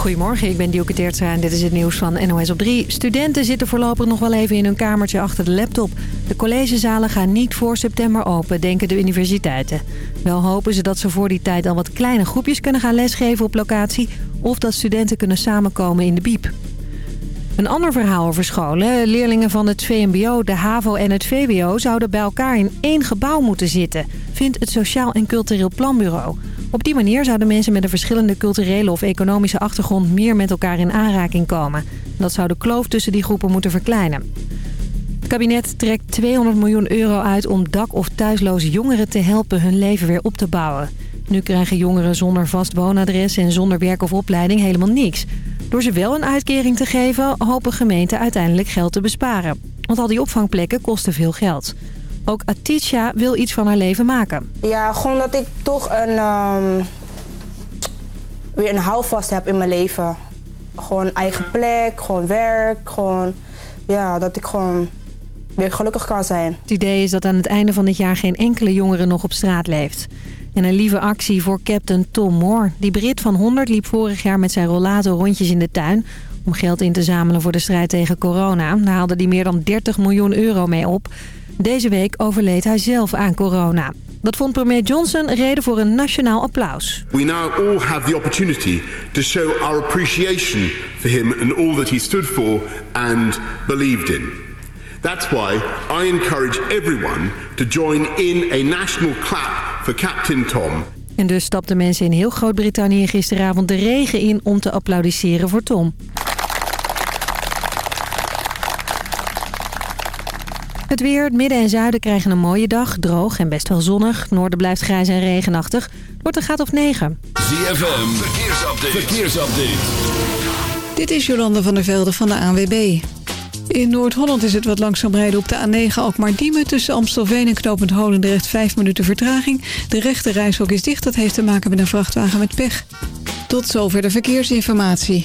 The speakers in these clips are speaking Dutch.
Goedemorgen, ik ben Dielke Teertstra en dit is het nieuws van NOS op 3. Studenten zitten voorlopig nog wel even in hun kamertje achter de laptop. De collegezalen gaan niet voor september open, denken de universiteiten. Wel hopen ze dat ze voor die tijd al wat kleine groepjes kunnen gaan lesgeven op locatie... of dat studenten kunnen samenkomen in de biep. Een ander verhaal over scholen. Leerlingen van het VMBO, de HAVO en het VWO zouden bij elkaar in één gebouw moeten zitten... vindt het Sociaal en Cultureel Planbureau... Op die manier zouden mensen met een verschillende culturele of economische achtergrond meer met elkaar in aanraking komen. Dat zou de kloof tussen die groepen moeten verkleinen. Het kabinet trekt 200 miljoen euro uit om dak- of thuisloze jongeren te helpen hun leven weer op te bouwen. Nu krijgen jongeren zonder vast woonadres en zonder werk of opleiding helemaal niks. Door ze wel een uitkering te geven, hopen gemeenten uiteindelijk geld te besparen. Want al die opvangplekken kosten veel geld. Ook Atisha wil iets van haar leven maken. Ja, gewoon dat ik toch een, um, weer een houvast heb in mijn leven. Gewoon eigen plek, gewoon werk, gewoon... Ja, dat ik gewoon weer gelukkig kan zijn. Het idee is dat aan het einde van dit jaar geen enkele jongere nog op straat leeft. En een lieve actie voor captain Tom Moore. Die Brit van 100 liep vorig jaar met zijn rollator rondjes in de tuin... om geld in te zamelen voor de strijd tegen corona. Daar haalde hij meer dan 30 miljoen euro mee op... Deze week overleed hij zelf aan corona. Dat vond premier Johnson reden voor een nationaal applaus. We now all have the opportunity to show our appreciation for him and all that he stood for and believed in. That's why I encourage everyone to join in a national clap for Captain Tom. En dus stapten mensen in heel Groot-Brittannië gisteravond de regen in om te applaudisseren voor Tom. Het weer, het midden en zuiden krijgen een mooie dag. Droog en best wel zonnig. Noorden blijft grijs en regenachtig. Wordt een graad of 9. ZFM, verkeersupdate. verkeersupdate. Dit is Jolande van der Velde van de ANWB. In Noord-Holland is het wat langzaam rijden op de A9 Alkmaar-Diemen... tussen Amstelveen en Knopend Holendrecht 5 minuten vertraging. De rechte reishok is dicht, dat heeft te maken met een vrachtwagen met pech. Tot zover de verkeersinformatie.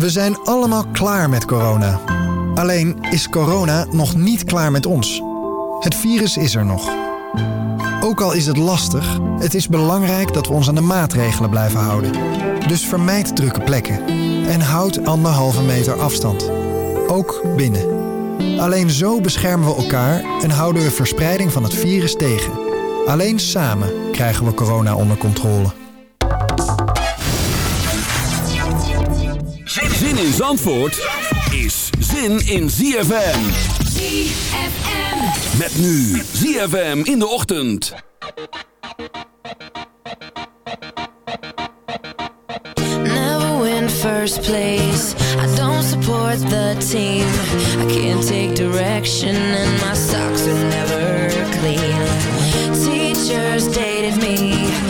We zijn allemaal klaar met corona. Alleen is corona nog niet klaar met ons. Het virus is er nog. Ook al is het lastig, het is belangrijk dat we ons aan de maatregelen blijven houden. Dus vermijd drukke plekken en houd anderhalve meter afstand. Ook binnen. Alleen zo beschermen we elkaar en houden we verspreiding van het virus tegen. Alleen samen krijgen we corona onder controle. In Zandvoort is zin in ZFM. ZFM. Met nu ZFM in de ochtend. Never win first place. I don't support the team. I can't take direction and my socks are never clean. Teachers dated me.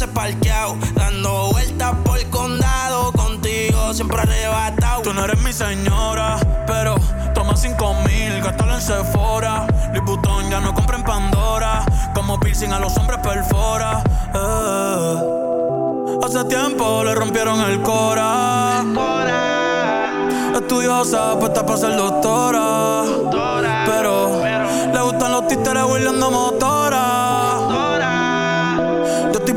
Tuviese parqueado. Dando vueltas por el condado. Contigo siempre arrebatado. Tú no eres mi señora, pero toma cinco mil, gástalo en Sephora. Vuitton ya no compra en Pandora. Como piercing a los hombres perfora. Eh. Hace tiempo le rompieron el cora. Estudiosa, puesta para ser doctora. Pero le gustan los títeres huirleando motora.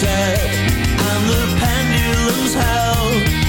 set and the pendulum's held.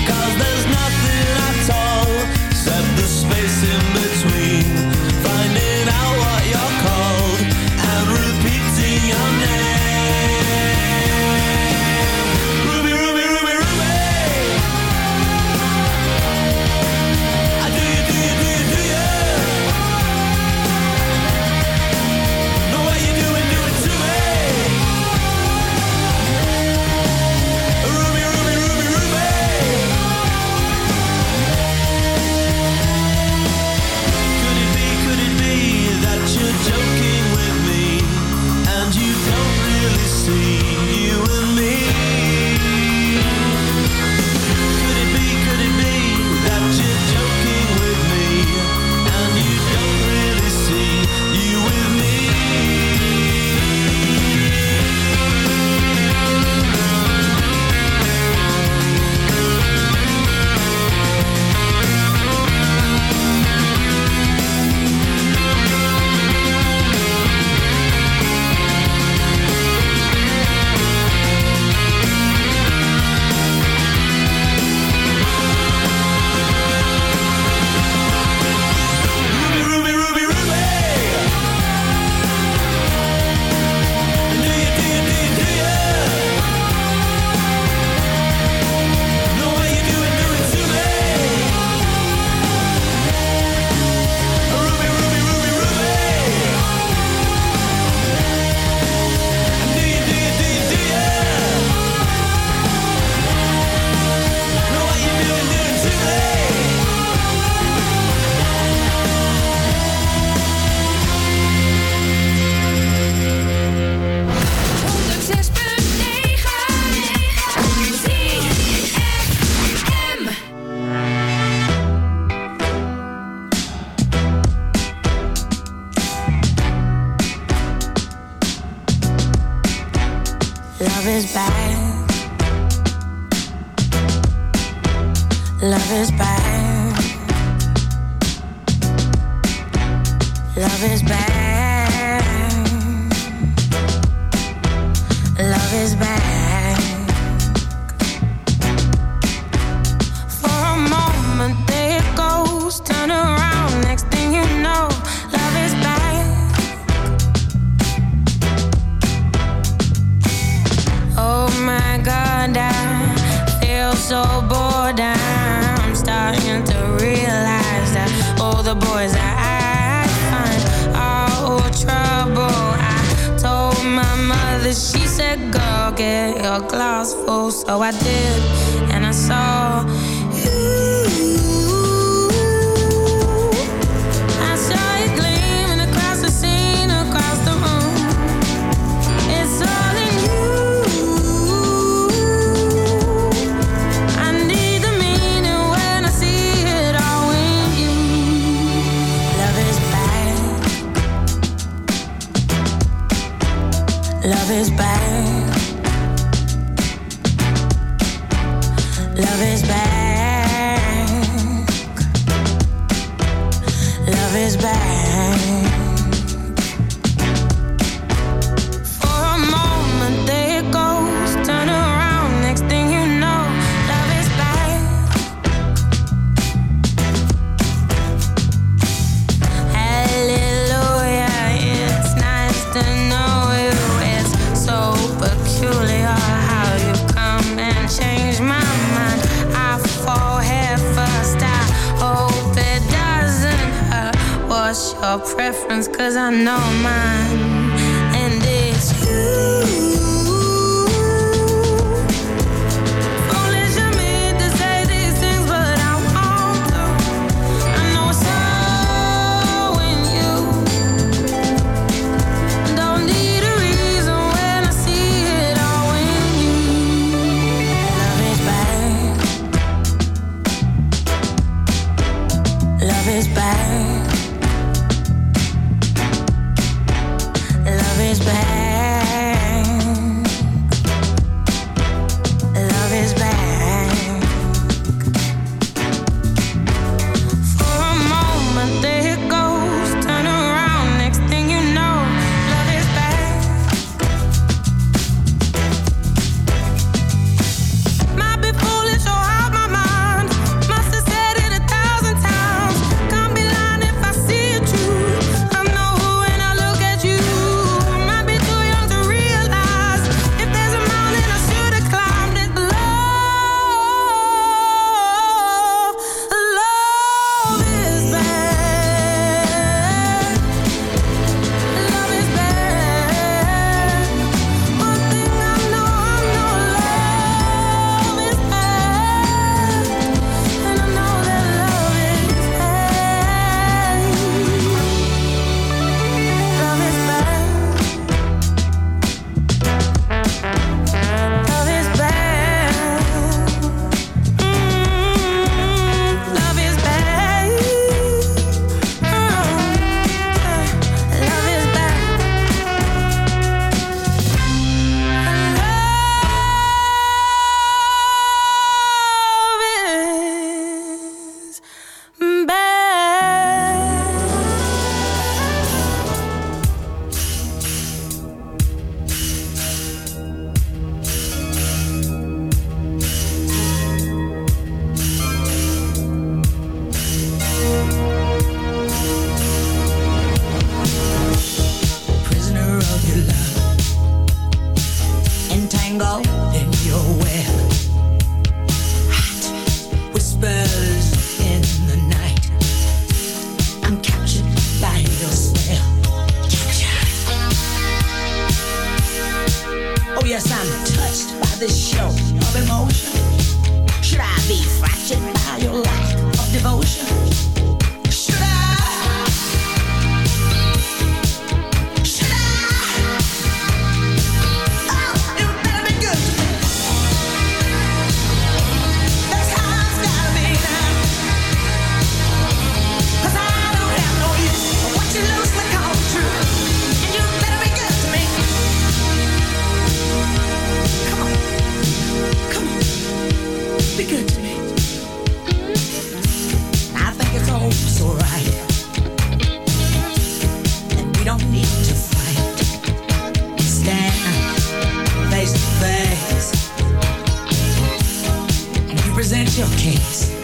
your case.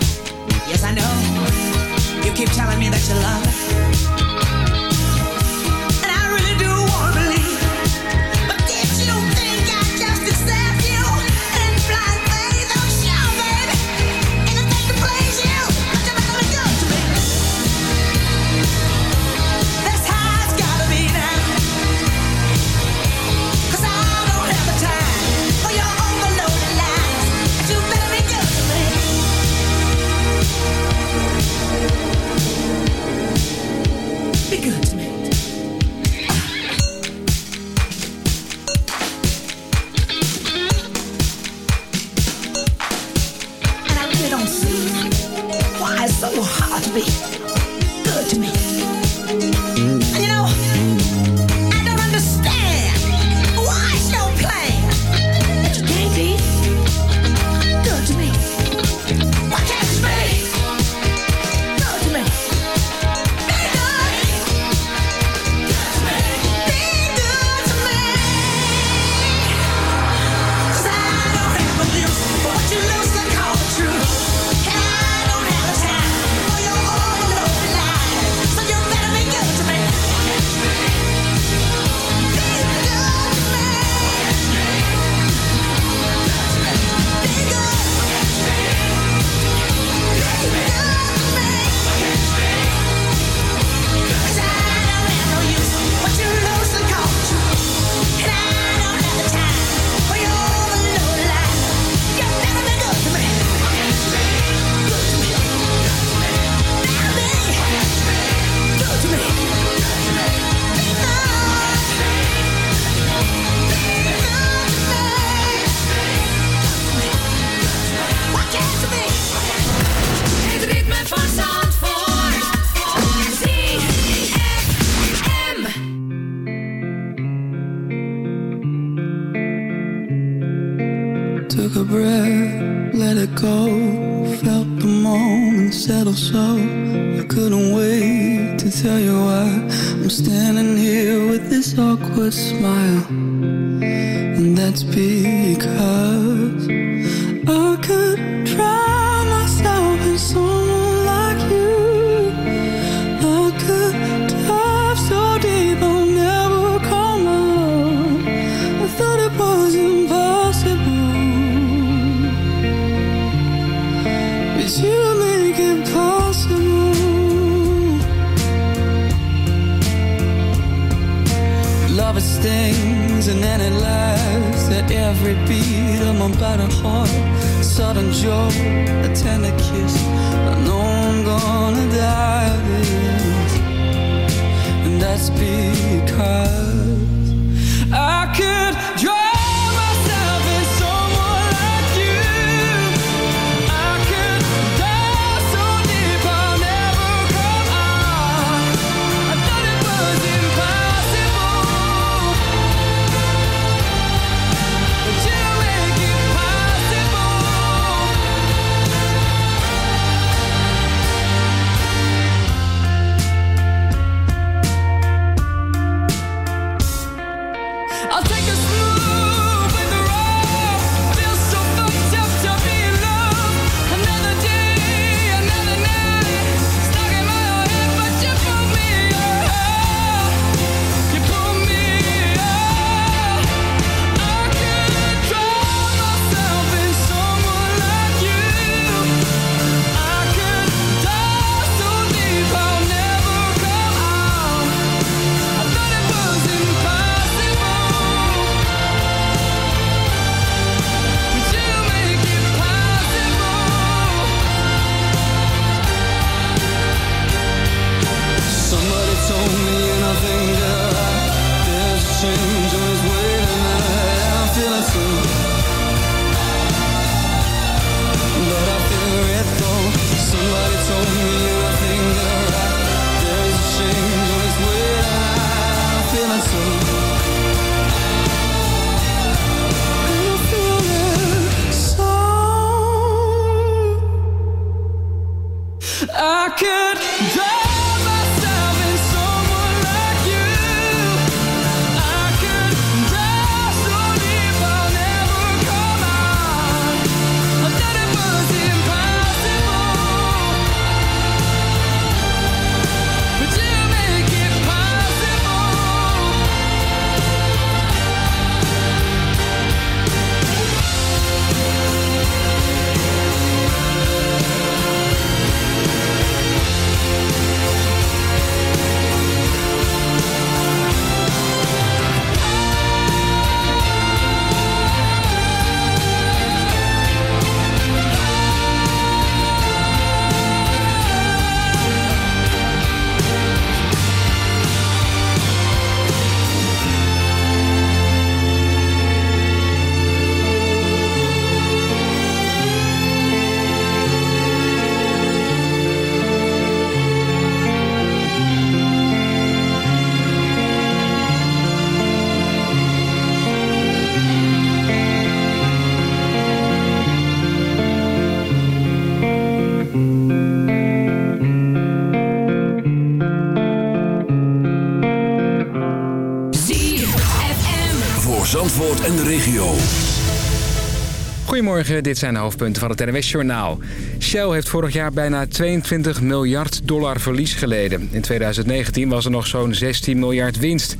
Dit zijn de hoofdpunten van het NWS Journaal. Shell heeft vorig jaar bijna 22 miljard dollar verlies geleden. In 2019 was er nog zo'n 16 miljard winst.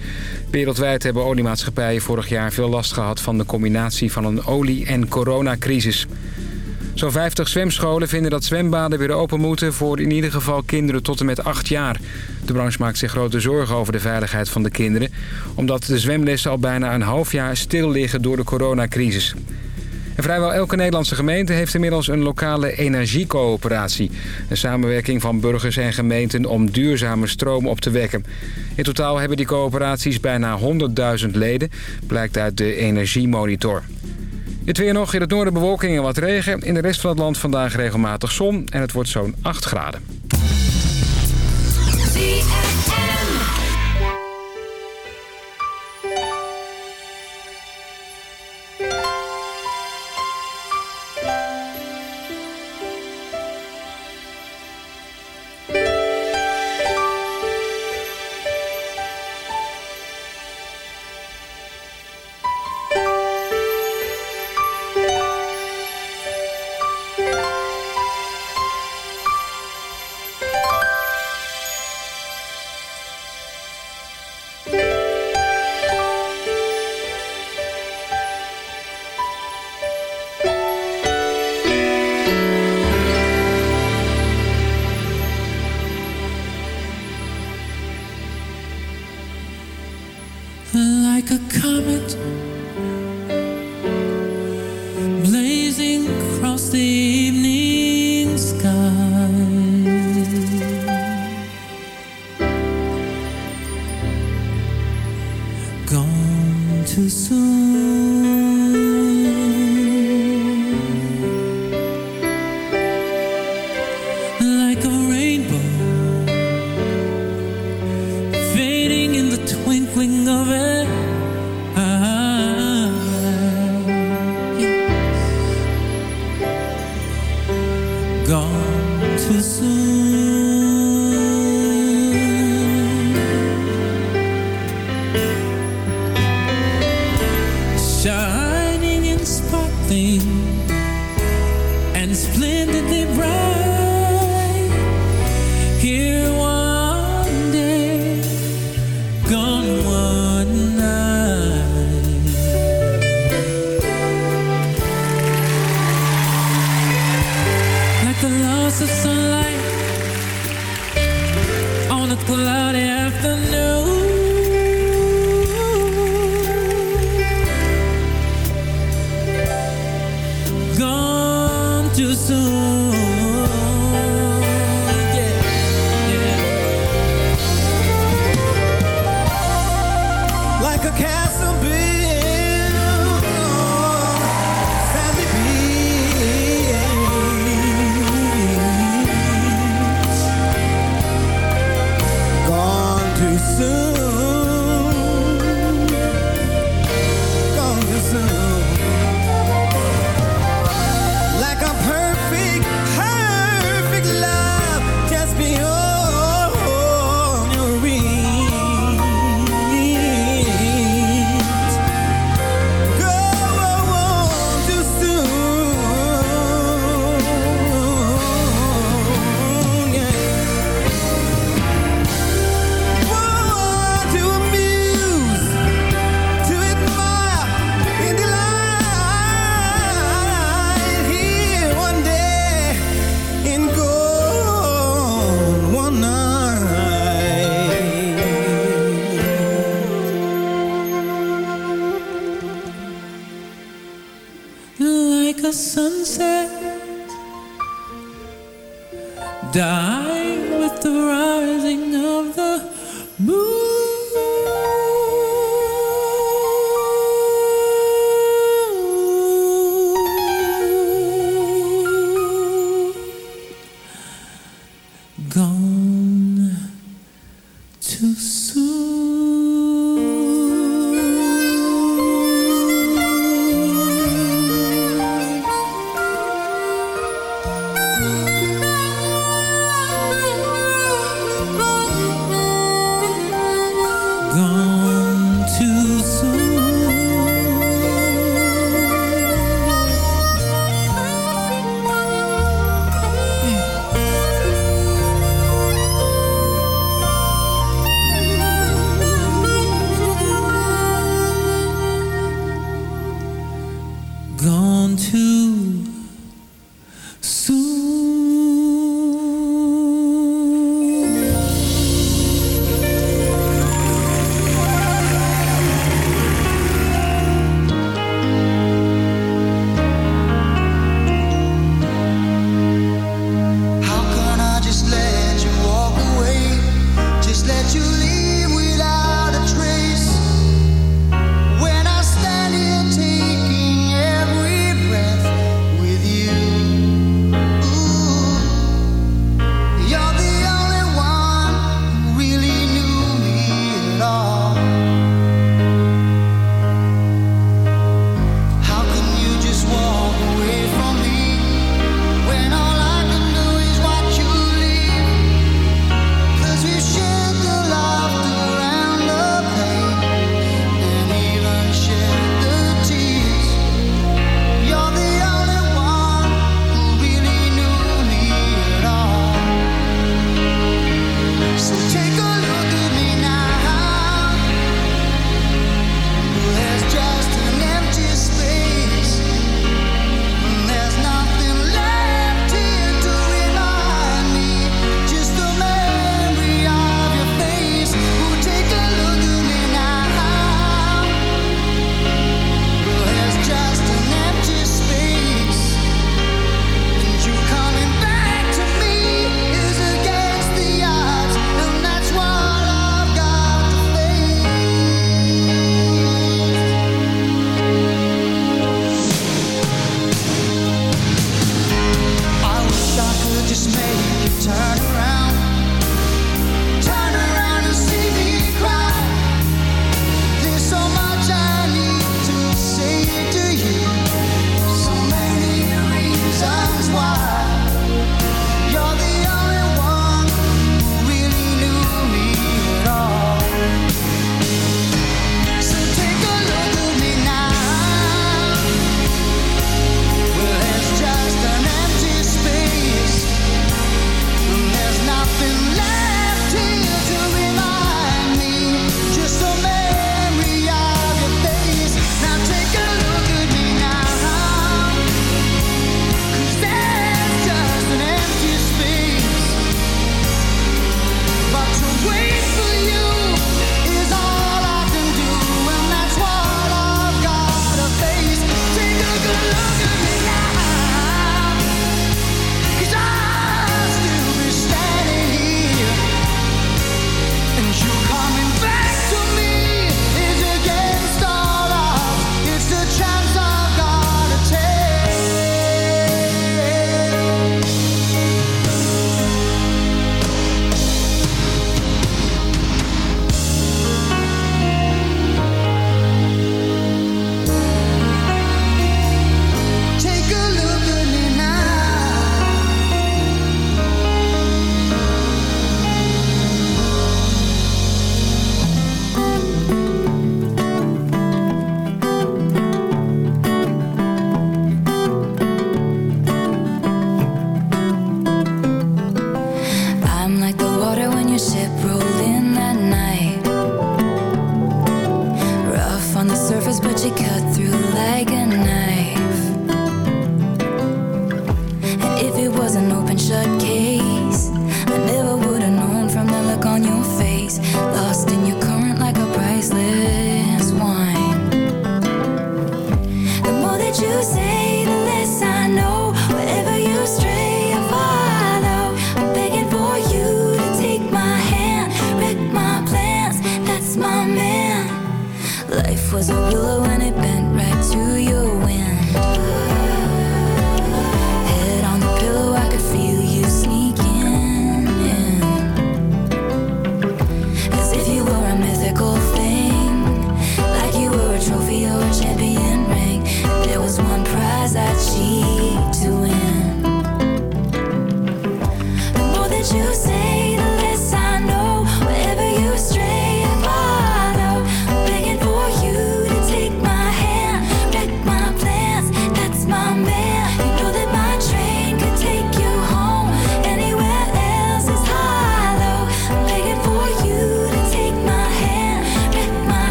Wereldwijd hebben oliemaatschappijen vorig jaar veel last gehad... van de combinatie van een olie- en coronacrisis. Zo'n 50 zwemscholen vinden dat zwembaden weer open moeten... voor in ieder geval kinderen tot en met 8 jaar. De branche maakt zich grote zorgen over de veiligheid van de kinderen... omdat de zwemlessen al bijna een half jaar stil liggen door de coronacrisis. Vrijwel elke Nederlandse gemeente heeft inmiddels een lokale energiecoöperatie. Een samenwerking van burgers en gemeenten om duurzame stroom op te wekken. In totaal hebben die coöperaties bijna 100.000 leden, blijkt uit de Energiemonitor. Het weer nog, in het noorden bewolking en wat regen. In de rest van het land vandaag regelmatig zon en het wordt zo'n 8 graden.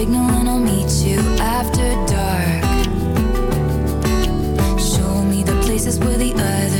signal and I'll meet you after dark. Show me the places where the other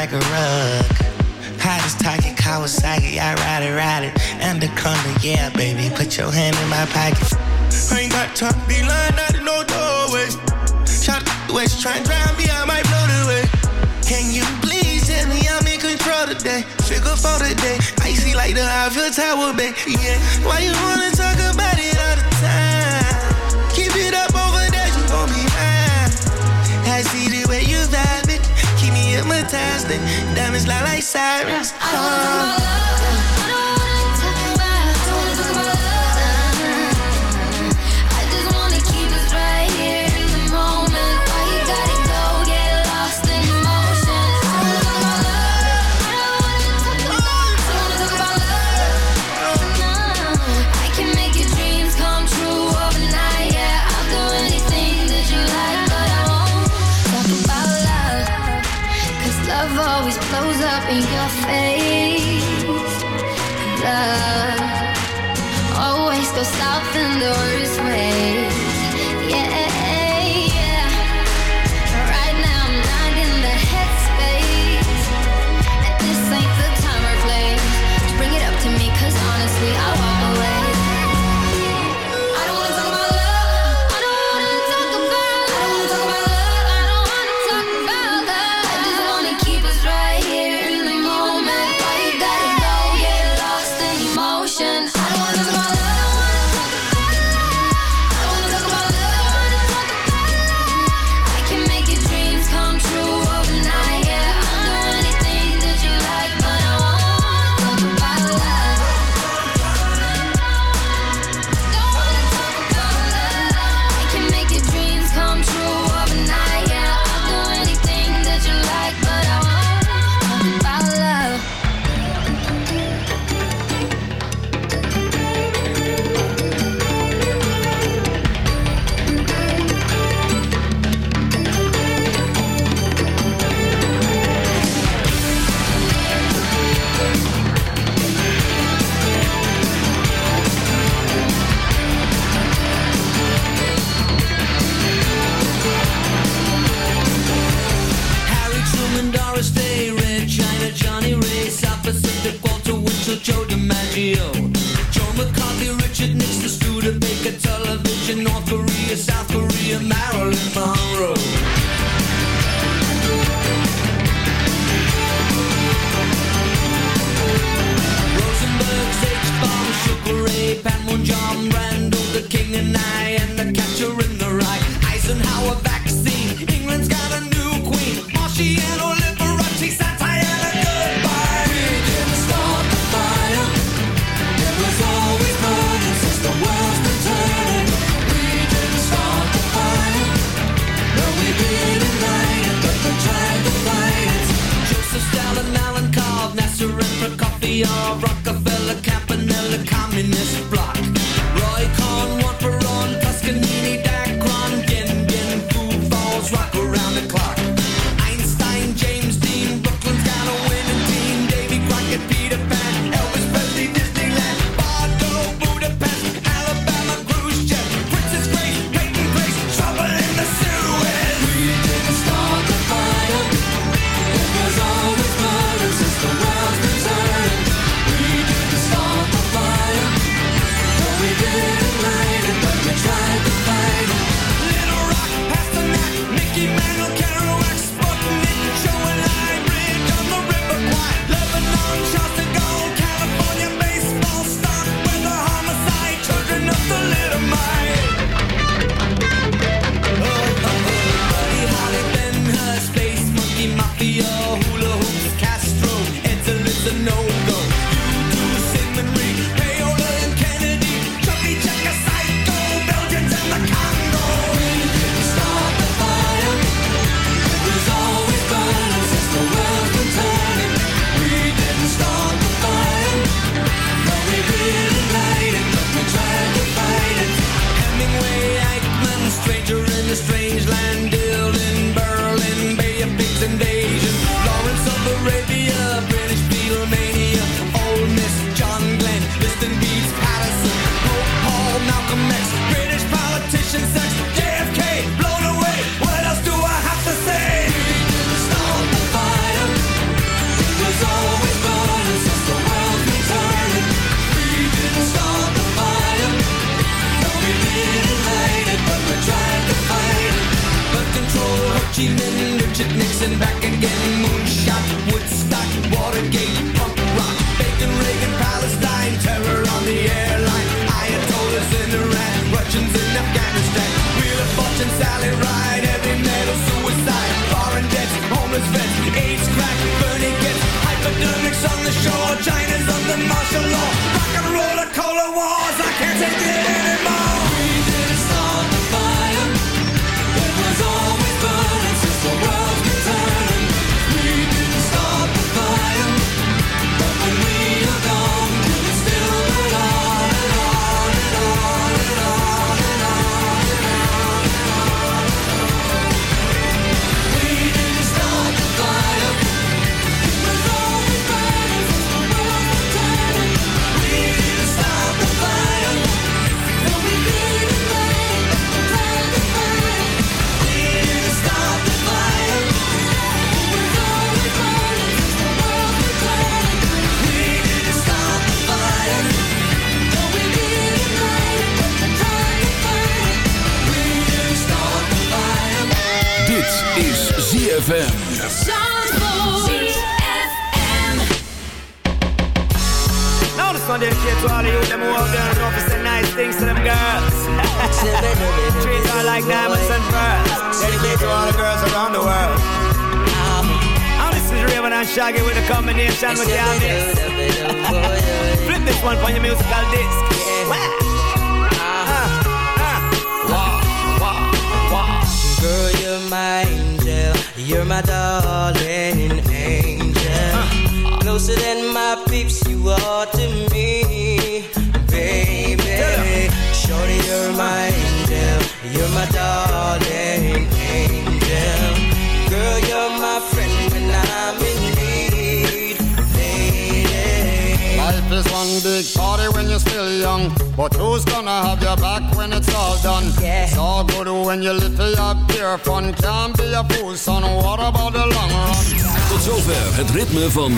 like a rug. Hot as Taki Kawasaki, I ride it, ride it. Anaconda, yeah, baby, put your hand in my pocket. I ain't got time to be lying out in no doorway. Shot the way try and drown me, I might blow the way. Can you please tell me I'm in control today? Figure for today, icy like the Eiffel Tower, baby. Yeah, why you wanna talk? Valentine's Day. Diamonds lie like sirens. Oh.